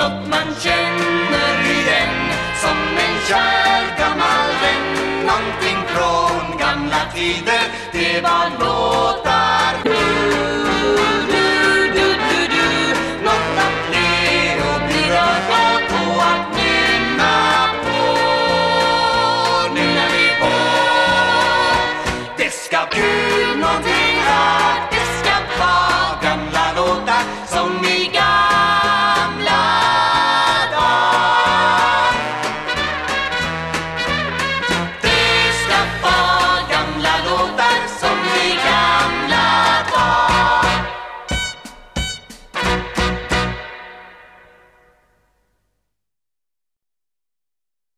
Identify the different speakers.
Speaker 1: Något man känner igen, som en kär gammal vän. Någonting från gamla tider, det var låtar. Du, Något att le och bli på att nynna på. Nynnar vi på. Det ska bli någonting här, det ska vara gamla låtar som ni